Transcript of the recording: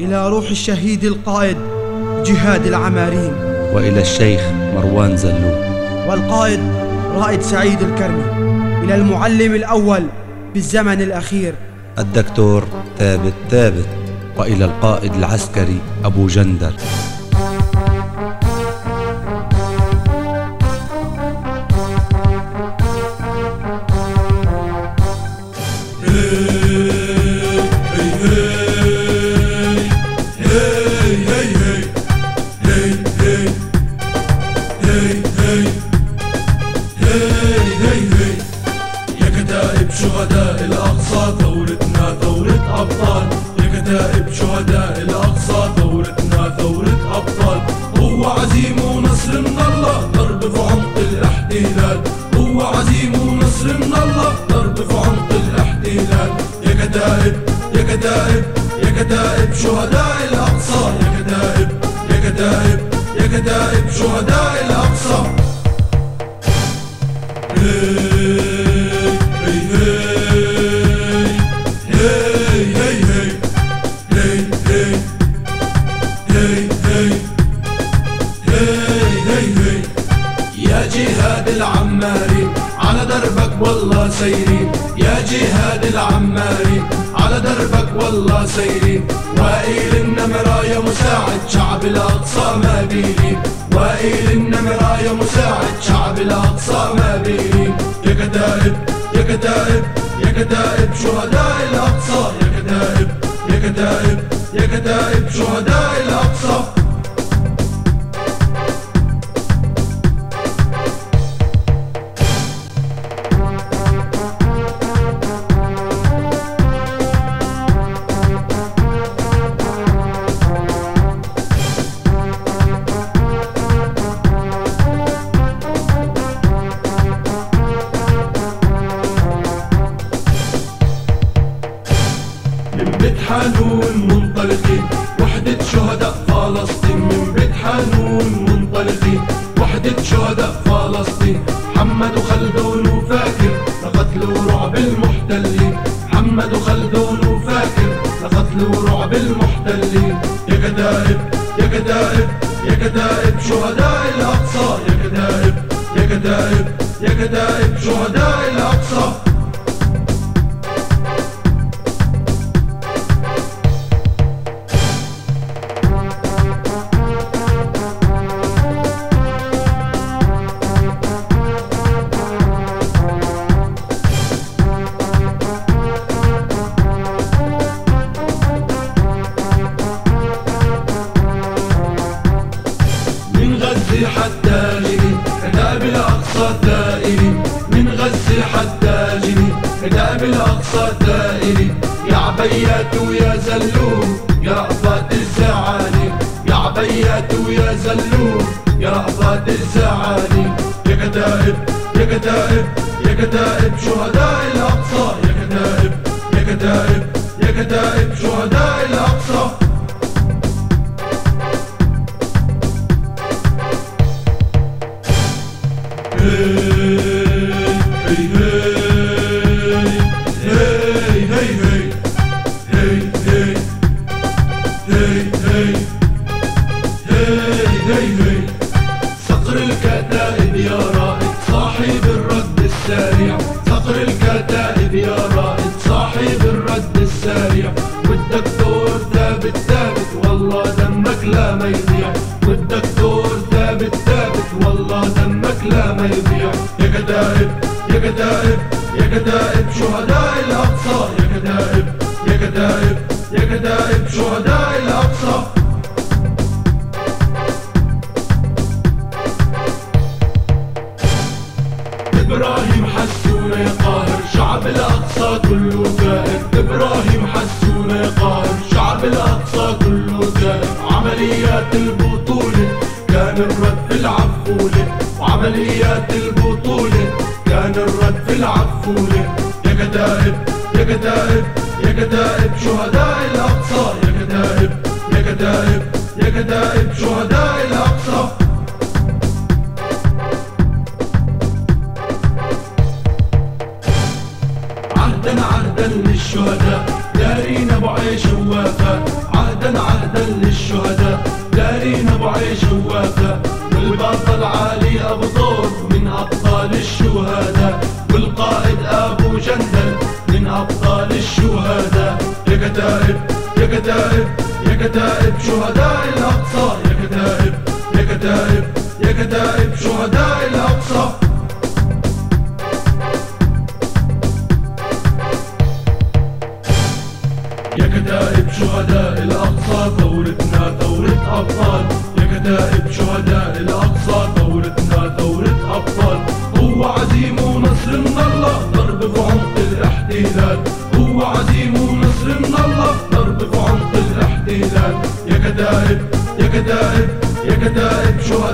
إلى روح الشهيد القائد جهاد العمارين. وإلى الشيخ مروان زلو. والقائد رائد سعيد الكرمي. إلى المعلم الأول بالزمن الأخير. الدكتور ثابت ثابت. وإلى القائد العسكري أبو جندر. شهداء الأقصى ثورتنا ثورة أبطال. هو عزيم ونصر من الله ضرب في عمق الاحتلال. هو عزيم ونصر من الله ضرب في عمق الاحتلال. يا كتائب يا كتائب يا كتائب شهداء الأقصى. يا كتائب يا كتائب يا كتائب شهداء الأقصى. جهاد العمارين على دربك والله سيرين يا جهاد العمارين على دربك والله سيرين وائل النمرة يا مساعد شعب الأقصى ما بيلين وائل النمرة يا مساعد شعب الأقصى ما بيلين يا كتائب يا كتائب يا كتائب شهداء الأقصى. يا كتائب يا كتائب يا كتائب شهداء حانون منطلقين وحدة شهداء فلسطين من بيت حانون منطلقين وحدة شهداء فلسطين. محمد وخلدون وفاكر لقتل ورعب المحتلين. محمد وخلدون وفاكر لقتل ورعب المحتلين. يا كتائب يا كتائب يا كتائب شهداء الأقصى. يا كتائب يا كتائب يا كتائب شهداء الأقصى. الأقصى ثائرين يا عبيات ويا زلوم يا رأفات الزعاني. يا عبيات ويا زلوم يا رأفات الزعاني. يا كتائب يا كتائب يا كتائب شهداء الأقصى. يا كتائب يا كتائب يا كتائب شهداء الأقصى. صقر كتائب يا كتائب يا كتائب شهداء الأقصى. يا كتائب يا كتائب يا كتائب شهداء الأقصى. إبراهيم حسونا يا قاهر شعب الأقصى كله ثائر إبراهيم حسونا يا قاهر شعب الأقصى كله ثائر عمليات البطولة كان الرد في العفولة وعمليات البطولة العفولة يا كتائب يا كتائب يا كتائب شهداء الأقصى. يا كتائب يا كتائب يا كتائب شهداء الأقصى. عهدا عهدا للشهداء. دارين أبو عيش ووفاء عهدا عهدا للشهداء. دارين بعيش ووفاء كتائب يا كتائب يا كتائب شهداء الأقصى يا كتائب يا كتائب يا كتائب شهداء الأقصى. يا كتائب شهداء الأقصى ثورتنا ثورة أبطال. يا كتائب شهداء الأقصى ثورتنا ثورة أبطال. هو عزيم ونصر من الله ضرب في عمق الاحتلال. هو عزيم ونصر يا كتائب يا كتائب يا كتائب شهداء